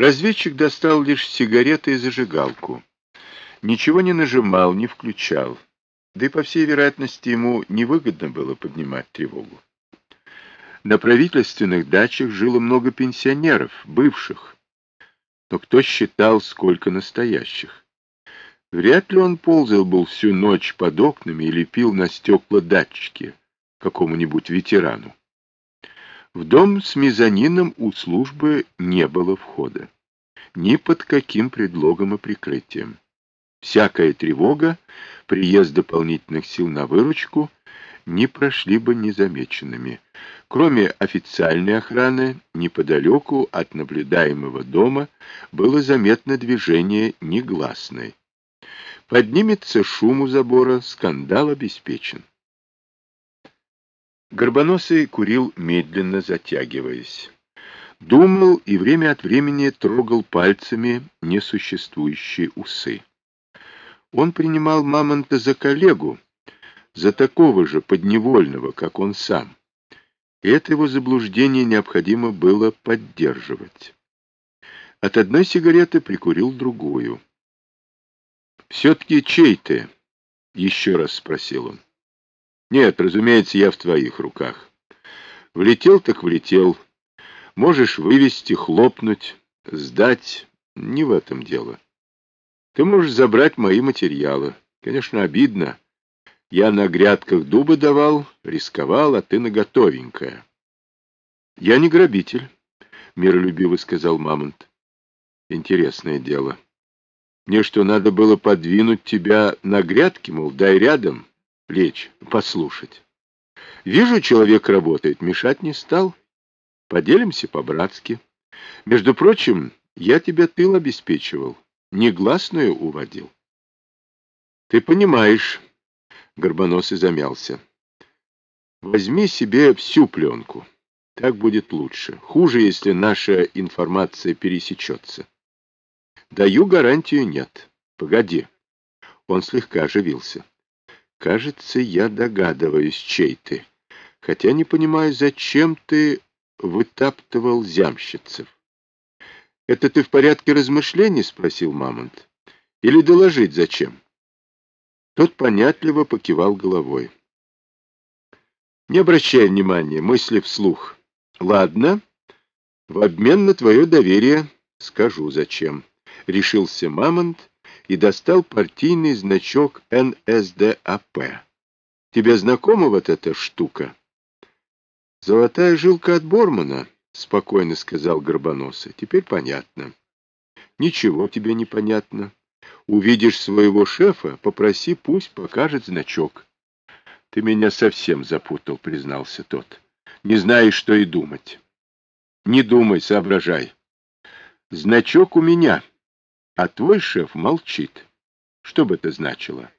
Разведчик достал лишь сигареты и зажигалку. Ничего не нажимал, не включал. Да и, по всей вероятности, ему невыгодно было поднимать тревогу. На правительственных дачах жило много пенсионеров, бывших. Но кто считал, сколько настоящих? Вряд ли он ползал был всю ночь под окнами и лепил на стекла датчики какому-нибудь ветерану. В дом с мезонином у службы не было входа. Ни под каким предлогом и прикрытием. Всякая тревога, приезд дополнительных сил на выручку не прошли бы незамеченными. Кроме официальной охраны, неподалеку от наблюдаемого дома было заметно движение негласное. Поднимется шум у забора, скандал обеспечен. Горбоносый курил, медленно затягиваясь. Думал и время от времени трогал пальцами несуществующие усы. Он принимал Мамонта за коллегу, за такого же подневольного, как он сам. И это его заблуждение необходимо было поддерживать. От одной сигареты прикурил другую. «Все-таки чей ты?» — еще раз спросил он. «Нет, разумеется, я в твоих руках. Влетел так влетел. Можешь вывести, хлопнуть, сдать. Не в этом дело. Ты можешь забрать мои материалы. Конечно, обидно. Я на грядках дуба давал, рисковал, а ты на готовенькое. Я не грабитель, миролюбиво сказал Мамонт. Интересное дело. Мне что, надо было подвинуть тебя на грядке, мол, дай рядом лечь, послушать. Вижу, человек работает, мешать не стал. Поделимся по-братски. Между прочим, я тебя тыл обеспечивал, негласную уводил. Ты понимаешь, Горбоносый замялся. Возьми себе всю пленку. Так будет лучше. Хуже, если наша информация пересечется. Даю гарантию нет. Погоди. Он слегка оживился. Кажется, я догадываюсь, чей ты. Хотя не понимаю, зачем ты вытаптывал зямщицев. Это ты в порядке размышлений? Спросил Мамонт. Или доложить зачем? Тот понятливо покивал головой. Не обращай внимания, мысли вслух. Ладно, в обмен на твое доверие скажу зачем. Решился Мамонт и достал партийный значок НСДАП. Тебе знакома вот эта штука? Золотая жилка от Бормана, спокойно сказал Горбоносый. Теперь понятно. Ничего тебе не понятно. Увидишь своего шефа, попроси, пусть покажет значок. — Ты меня совсем запутал, — признался тот. — Не знаешь, что и думать. — Не думай, соображай. Значок у меня, а твой шеф молчит. Что бы это значило?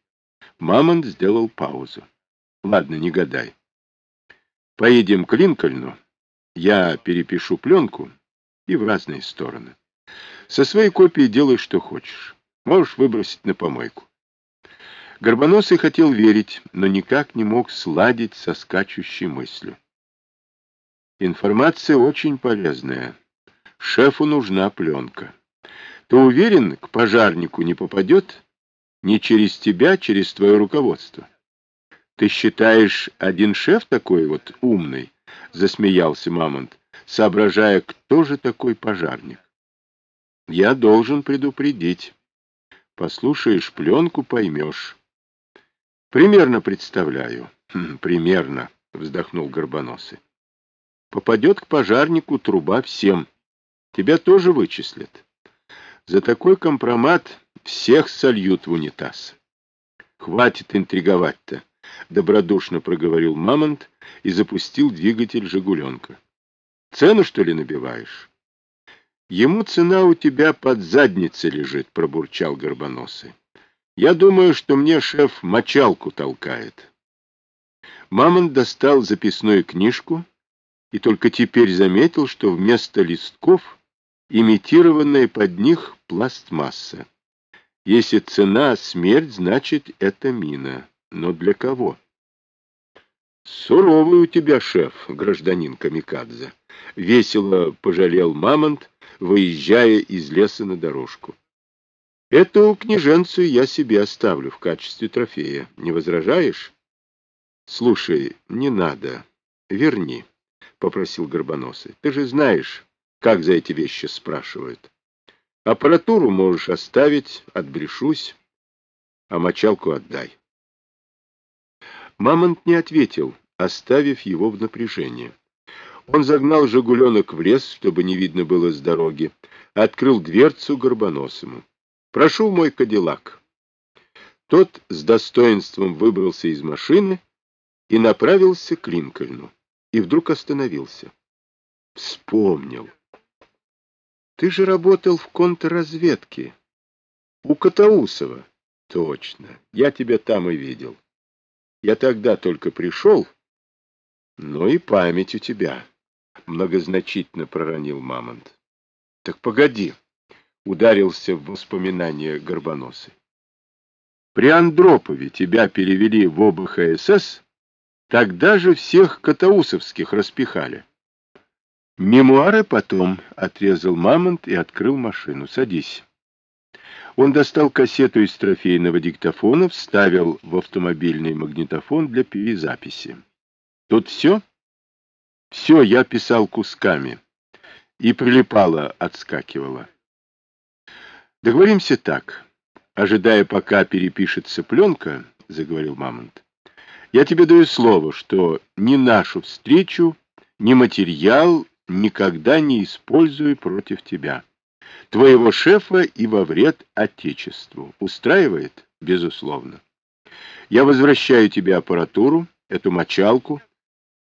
Мамонт сделал паузу. — Ладно, не гадай. Поедем к Линкольну, я перепишу пленку и в разные стороны. Со своей копией делай, что хочешь. Можешь выбросить на помойку. Горбоносый хотел верить, но никак не мог сладить со скачущей мыслью. Информация очень полезная. Шефу нужна пленка. Ты уверен, к пожарнику не попадет? Не через тебя, через твое руководство. Ты считаешь, один шеф такой вот умный? Засмеялся Мамонт, соображая, кто же такой пожарник. Я должен предупредить. Послушаешь пленку, поймешь. Примерно представляю. Хм, примерно, вздохнул Горбоносый. Попадет к пожарнику труба всем. Тебя тоже вычислят. За такой компромат всех сольют в унитаз. Хватит интриговать-то, добродушно проговорил Мамонт и запустил двигатель «Жигуленка». Цену, что ли, набиваешь? Ему цена у тебя под задницей лежит, пробурчал Горбоносый. Я думаю, что мне шеф мочалку толкает. Мамонт достал записную книжку и только теперь заметил, что вместо листков имитированная под них пластмасса. Если цена — смерть, значит, это мина. Но для кого? Суровый у тебя шеф, гражданин Камикадзе. Весело пожалел Мамонт, выезжая из леса на дорожку. Эту княженцию я себе оставлю в качестве трофея. Не возражаешь? Слушай, не надо. Верни, — попросил Горбоносый. Ты же знаешь, как за эти вещи спрашивают. Аппаратуру можешь оставить, отбрешусь, а мочалку отдай. Мамонт не ответил, оставив его в напряжении. Он загнал «Жигуленок» в лес, чтобы не видно было с дороги, открыл дверцу Горбоносому. Прошу мой кадиллак. Тот с достоинством выбрался из машины и направился к Линкольну. И вдруг остановился. Вспомнил. Ты же работал в контрразведке. У Катаусова. Точно. Я тебя там и видел. Я тогда только пришел. Ну и память у тебя. Многозначительно проронил Мамонт. Так погоди ударился в воспоминания Горбоносый. При Андропове тебя перевели в ОБХСС, тогда же всех катаусовских распихали. Мемуары потом, — отрезал Мамонт и открыл машину. Садись. Он достал кассету из трофейного диктофона, вставил в автомобильный магнитофон для перезаписи. Тут все? Все, я писал кусками. И прилипало, отскакивало. Договоримся так. Ожидая, пока перепишется пленка, — заговорил Мамонт, — я тебе даю слово, что ни нашу встречу, ни материал никогда не использую против тебя. Твоего шефа и во вред Отечеству. Устраивает? Безусловно. Я возвращаю тебе аппаратуру, эту мочалку.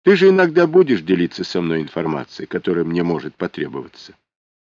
Ты же иногда будешь делиться со мной информацией, которая мне может потребоваться.